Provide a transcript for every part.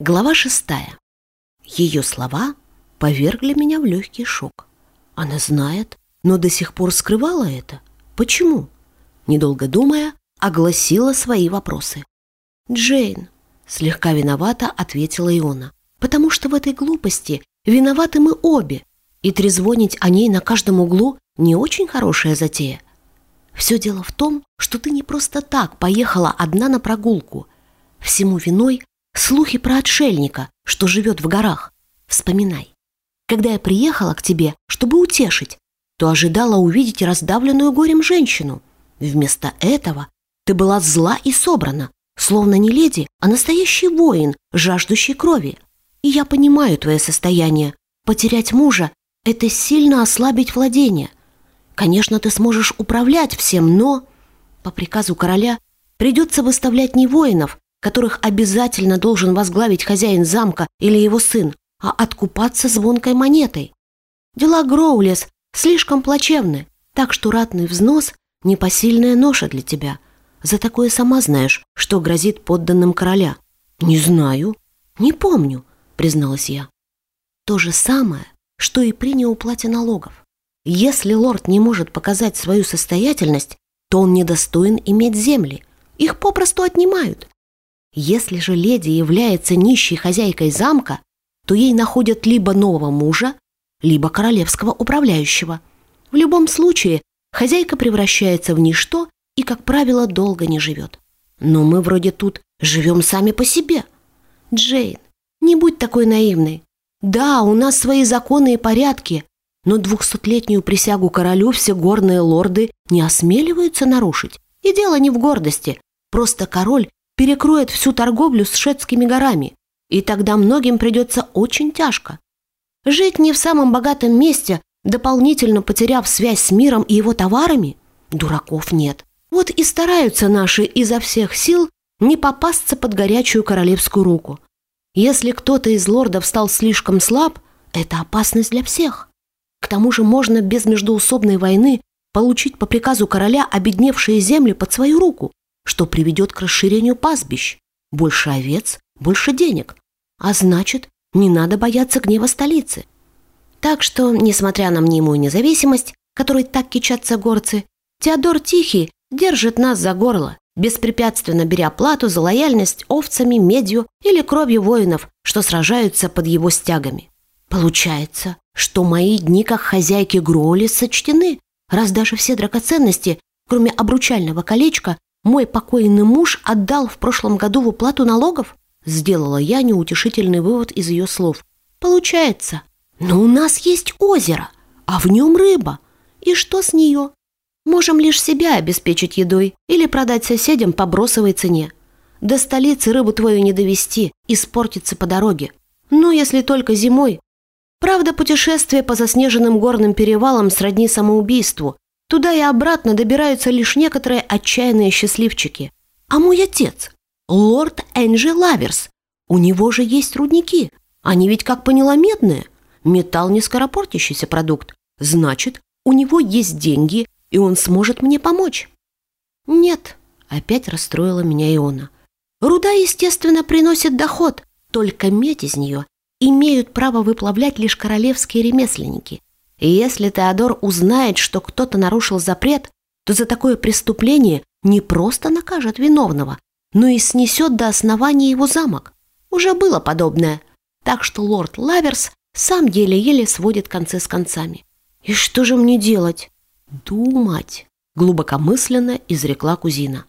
Глава шестая. Ее слова повергли меня в легкий шок. Она знает, но до сих пор скрывала это. Почему? Недолго думая, огласила свои вопросы. «Джейн», — слегка виновата, ответила Иона, «потому что в этой глупости виноваты мы обе, и трезвонить о ней на каждом углу не очень хорошая затея. Все дело в том, что ты не просто так поехала одна на прогулку. Всему виной Слухи про отшельника, что живет в горах. Вспоминай. Когда я приехала к тебе, чтобы утешить, то ожидала увидеть раздавленную горем женщину. Вместо этого ты была зла и собрана, словно не леди, а настоящий воин, жаждущий крови. И я понимаю твое состояние. Потерять мужа – это сильно ослабить владение. Конечно, ты сможешь управлять всем, но... По приказу короля придется выставлять не воинов, которых обязательно должен возглавить хозяин замка или его сын, а откупаться звонкой монетой. Дела Гроулес слишком плачевны, так что ратный взнос – непосильная ноша для тебя. За такое сама знаешь, что грозит подданным короля. Не знаю, не помню, призналась я. То же самое, что и при неуплате налогов. Если лорд не может показать свою состоятельность, то он недостоин иметь земли. Их попросту отнимают. Если же леди является нищей хозяйкой замка, то ей находят либо нового мужа, либо королевского управляющего. В любом случае, хозяйка превращается в ничто и, как правило, долго не живет. Но мы вроде тут живем сами по себе. Джейн, не будь такой наивной. Да, у нас свои законы и порядки, но двухсотлетнюю присягу королю все горные лорды не осмеливаются нарушить. И дело не в гордости. Просто король перекроет всю торговлю с шетскими горами, и тогда многим придется очень тяжко. Жить не в самом богатом месте, дополнительно потеряв связь с миром и его товарами, дураков нет. Вот и стараются наши изо всех сил не попасться под горячую королевскую руку. Если кто-то из лордов стал слишком слаб, это опасность для всех. К тому же можно без междоусобной войны получить по приказу короля обедневшие земли под свою руку что приведет к расширению пастбищ. Больше овец, больше денег. А значит, не надо бояться гнева столицы. Так что, несмотря на мнимую независимость, которой так кичатся горцы, Теодор Тихий держит нас за горло, беспрепятственно беря плату за лояльность овцами, медью или кровью воинов, что сражаются под его стягами. Получается, что мои дни как хозяйки Гроули сочтены, раз даже все драгоценности, кроме обручального колечка, мой покойный муж отдал в прошлом году в уплату налогов? Сделала я неутешительный вывод из ее слов. Получается. Но у нас есть озеро, а в нем рыба. И что с нее? Можем лишь себя обеспечить едой или продать соседям по бросовой цене. До столицы рыбу твою не довести, испортится по дороге. Ну, если только зимой. Правда, путешествие по заснеженным горным перевалам сродни самоубийству, Туда и обратно добираются лишь некоторые отчаянные счастливчики. А мой отец, лорд Энджи Лаверс, у него же есть рудники. Они ведь, как поняла, медные. Металл не скоропортящийся продукт. Значит, у него есть деньги, и он сможет мне помочь. Нет, опять расстроила меня Иона. Руда, естественно, приносит доход, только медь из нее имеют право выплавлять лишь королевские ремесленники – и если Теодор узнает, что кто-то нарушил запрет, то за такое преступление не просто накажет виновного, но и снесет до основания его замок. Уже было подобное. Так что лорд Лаверс сам еле-еле сводит концы с концами. «И что же мне делать?» «Думать», — глубокомысленно изрекла кузина.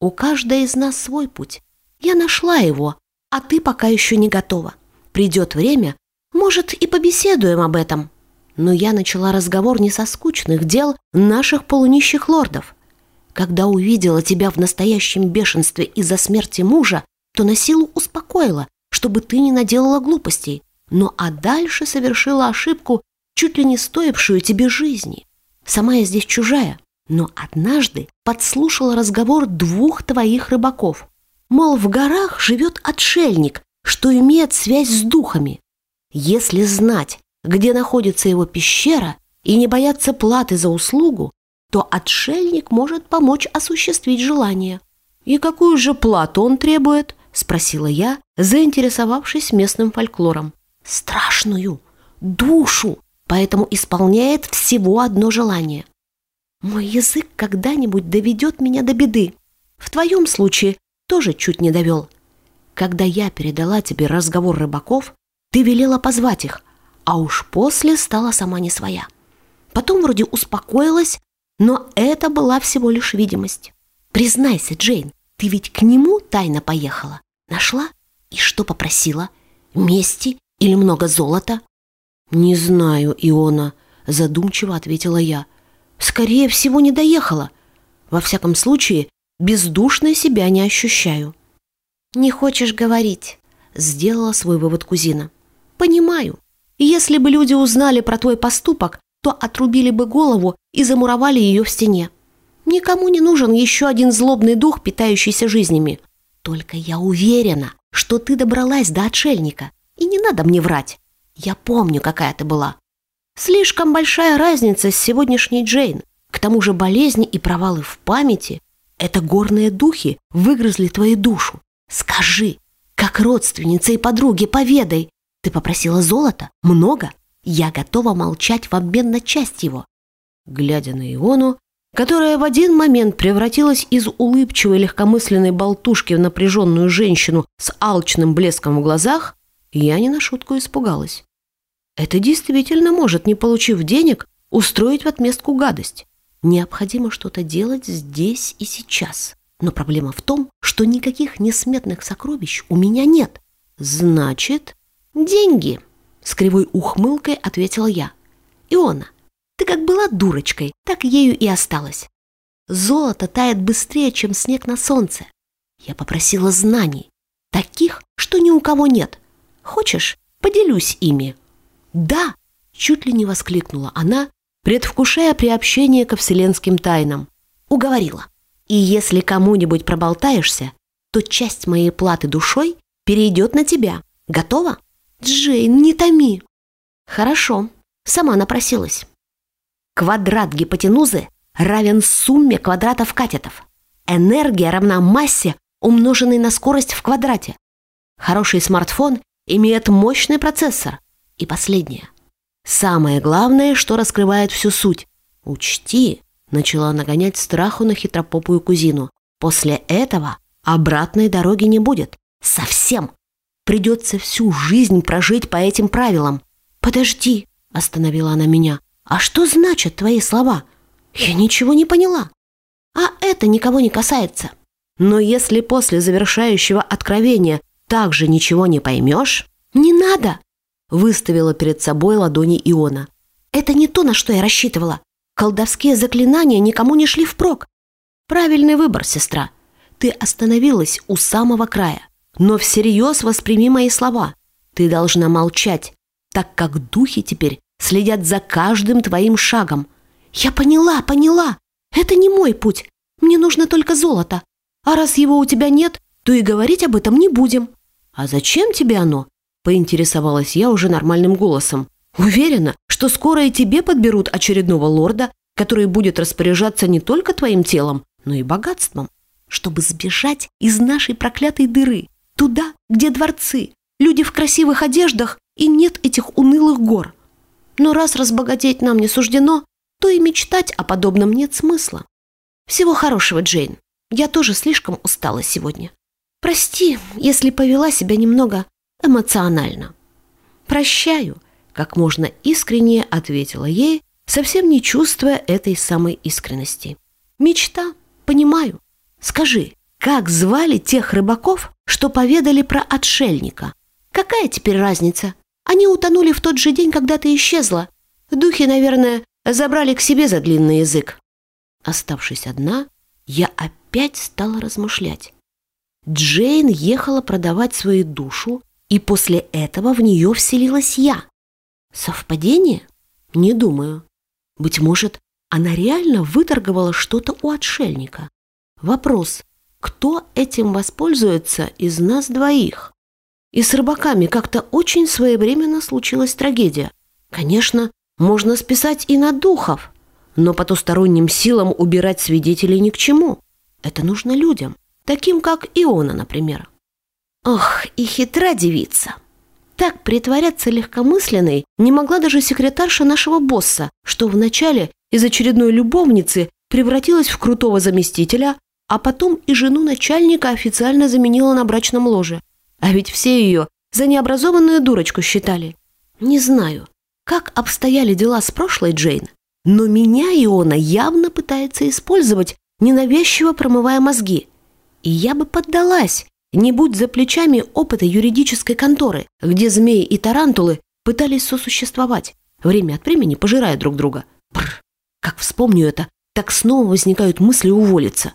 «У каждой из нас свой путь. Я нашла его, а ты пока еще не готова. Придет время, может, и побеседуем об этом» но я начала разговор не со скучных дел наших полунищих лордов. Когда увидела тебя в настоящем бешенстве из-за смерти мужа, то на силу успокоила, чтобы ты не наделала глупостей, но а дальше совершила ошибку, чуть ли не стоившую тебе жизни. Сама я здесь чужая, но однажды подслушала разговор двух твоих рыбаков. Мол, в горах живет отшельник, что имеет связь с духами. Если знать, где находится его пещера, и не бояться платы за услугу, то отшельник может помочь осуществить желание. «И какую же плату он требует?» – Спросила я, заинтересовавшись местным фольклором. Страшную, душу, поэтому исполняет всего одно желание. Мой язык когда-нибудь доведет меня до беды. В твоем случае тоже чуть не довел. Когда я передала тебе разговор рыбаков, ты велела позвать их, а уж после стала сама не своя. Потом вроде успокоилась, но это была всего лишь видимость. Признайся, Джейн, ты ведь к нему тайно поехала? Нашла? И что попросила? Мести или много золота? Не знаю, Иона, задумчиво ответила я. Скорее всего, не доехала. Во всяком случае, бездушной себя не ощущаю. Не хочешь говорить, сделала свой вывод кузина. Понимаю. Если бы люди узнали про твой поступок, то отрубили бы голову и замуровали ее в стене. Никому не нужен еще один злобный дух, питающийся жизнями. Только я уверена, что ты добралась до отшельника, и не надо мне врать. Я помню, какая ты была. Слишком большая разница с сегодняшней Джейн. К тому же болезни и провалы в памяти – это горные духи выгрызли твою душу. Скажи, как родственница и подруге поведай. Ты попросила золота? Много? Я готова молчать в обмен на часть его. Глядя на Иону, которая в один момент превратилась из улыбчивой легкомысленной болтушки в напряженную женщину с алчным блеском в глазах, я не на шутку испугалась. Это действительно может, не получив денег, устроить в отместку гадость. Необходимо что-то делать здесь и сейчас. Но проблема в том, что никаких несметных сокровищ у меня нет. Значит, деньги, с кривой ухмылкой ответила я. Иона, ты как была дурочкой, так ею и осталась. Золото тает быстрее, чем снег на солнце. Я попросила знаний, таких, что ни у кого нет. Хочешь, поделюсь ими?» «Да!» — чуть ли не воскликнула она, предвкушая приобщение ко вселенским тайнам. Уговорила. «И если кому-нибудь проболтаешься, то часть моей платы душой перейдет на тебя. Готова?» «Джейн, не томи!» «Хорошо, сама напросилась. Квадрат гипотенузы равен сумме квадратов катетов. Энергия равна массе, умноженной на скорость в квадрате. Хороший смартфон имеет мощный процессор. И последнее. Самое главное, что раскрывает всю суть. Учти, начала нагонять страху на хитропопую кузину. После этого обратной дороги не будет. Совсем. Придется всю жизнь прожить по этим правилам. Подожди, остановила она меня. А что значат твои слова? Я ничего не поняла. А это никого не касается. Но если после завершающего откровения также ничего не поймешь, не надо, выставила перед собой ладони Иона. Это не то, на что я рассчитывала. Колдовские заклинания никому не шли впрок. Правильный выбор, сестра. Ты остановилась у самого края. Но всерьез восприми мои слова. Ты должна молчать, так как духи теперь следят за каждым твоим шагом. Я поняла, поняла. Это не мой путь. Мне нужно только золото. А раз его у тебя нет, то и говорить об этом не будем. А зачем тебе оно? Поинтересовалась я уже нормальным голосом. Уверена, что скоро и тебе подберут очередного лорда, который будет распоряжаться не только твоим телом, но и богатством, чтобы сбежать из нашей проклятой дыры, туда, где дворцы, люди в красивых одеждах и нет этих унылых гор. Но раз разбогатеть нам не суждено, то и мечтать о подобном нет смысла. Всего хорошего, Джейн. Я тоже слишком устала сегодня. Прости, если повела себя немного эмоционально. Прощаю, как можно искреннее ответила ей, совсем не чувствуя этой самой искренности. Мечта, понимаю. Скажи, как звали тех рыбаков, что поведали про отшельника? Какая теперь разница? Они утонули в тот же день, когда ты исчезла. Духи, наверное, забрали к себе за длинный язык. Оставшись одна, я опять стала размышлять. Джейн ехала продавать свою душу, и после этого в нее вселилась я. Совпадение? Не думаю. Быть может, она реально выторговала что-то у отшельника. Вопрос, кто этим воспользуется из нас двоих? И с рыбаками как-то очень своевременно случилась трагедия. Конечно, можно списать и на духов, но потусторонним силам убирать свидетелей ни к чему. Это нужно людям, таким как Иона, например. Ох, и хитра девица. Так притворяться легкомысленной не могла даже секретарша нашего босса, что вначале из очередной любовницы превратилась в крутого заместителя, а потом и жену начальника официально заменила на брачном ложе. А ведь все ее за необразованную дурочку считали. Не знаю, как обстояли дела с прошлой Джейн, но меня Иона явно пытается использовать, ненавязчиво промывая мозги. И я бы поддалась, не будь за плечами опыта юридической конторы, где змеи и тарантулы пытались сосуществовать, время от времени пожирая друг друга. Бррр, как вспомню это, так снова возникают мысли уволиться.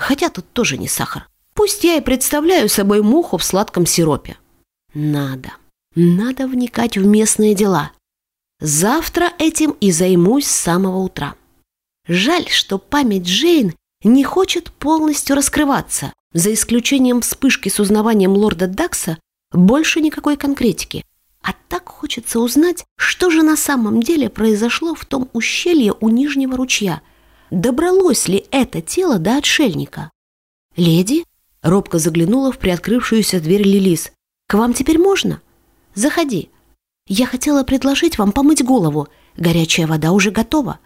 Хотя тут тоже не сахар. Пусть я и представляю собой муху в сладком сиропе. Надо, надо вникать в местные дела. Завтра этим и займусь с самого утра. Жаль, что память Джейн не хочет полностью раскрываться. За исключением вспышки с узнаванием лорда Дакса, больше никакой конкретики. А так хочется узнать, что же на самом деле произошло в том ущелье у Нижнего ручья. Добралось ли это тело до отшельника? «Леди?» — робко заглянула в приоткрывшуюся дверь Лилис. «К вам теперь можно? Заходи. Я хотела предложить вам помыть голову. Горячая вода уже готова».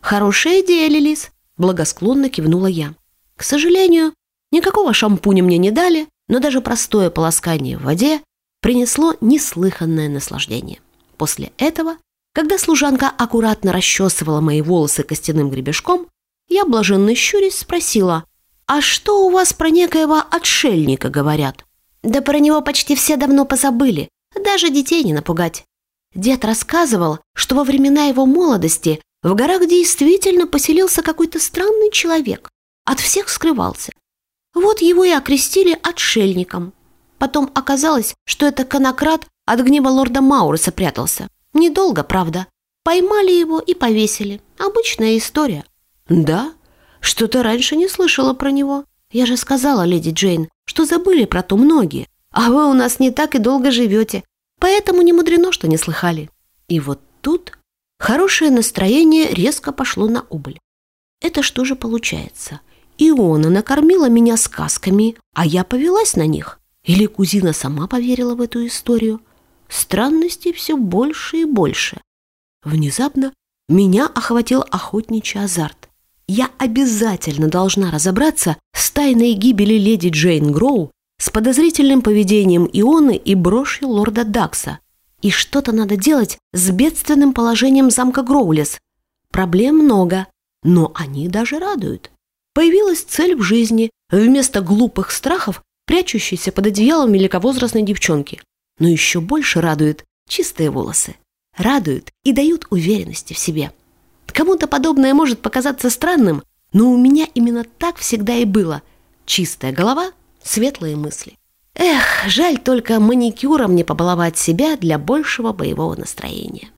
«Хорошая идея, Лилис», — благосклонно кивнула я. «К сожалению, Никакого шампуня мне не дали, но даже простое полоскание в воде принесло неслыханное наслаждение. После этого, когда служанка аккуратно расчесывала мои волосы костяным гребешком, я, блаженно щурясь, спросила, «А что у вас про некоего отшельника говорят?» «Да про него почти все давно позабыли, даже детей не напугать». Дед рассказывал, что во времена его молодости в горах действительно поселился какой-то странный человек. От всех скрывался. Вот его и окрестили отшельником. Потом оказалось, что это конократ от гнева лорда Мауриса прятался. Недолго, правда. Поймали его и повесили. Обычная история. Да? Что-то раньше не слышала про него. Я же сказала, леди Джейн, что забыли про то многие. А вы у нас не так и долго живете. Поэтому не мудрено, что не слыхали. И вот тут хорошее настроение резко пошло на убыль. Это что же получается? Иона накормила меня сказками, а я повелась на них. Или кузина сама поверила в эту историю? Странностей все больше и больше. Внезапно меня охватил охотничий азарт. Я обязательно должна разобраться с тайной гибели леди Джейн Гроу, с подозрительным поведением Ионы и брошью лорда Дакса. И что-то надо делать с бедственным положением замка Гроулес. Проблем много, но они даже радуют. Появилась цель в жизни вместо глупых страхов, прячущейся под одеялом великовозрастной девчонки. Но еще больше радуют чистые волосы. Радуют и дают уверенности в себе. Кому-то подобное может показаться странным, но у меня именно так всегда и было. Чистая голова, светлые мысли. Эх, жаль только маникюром не побаловать себя для большего боевого настроения.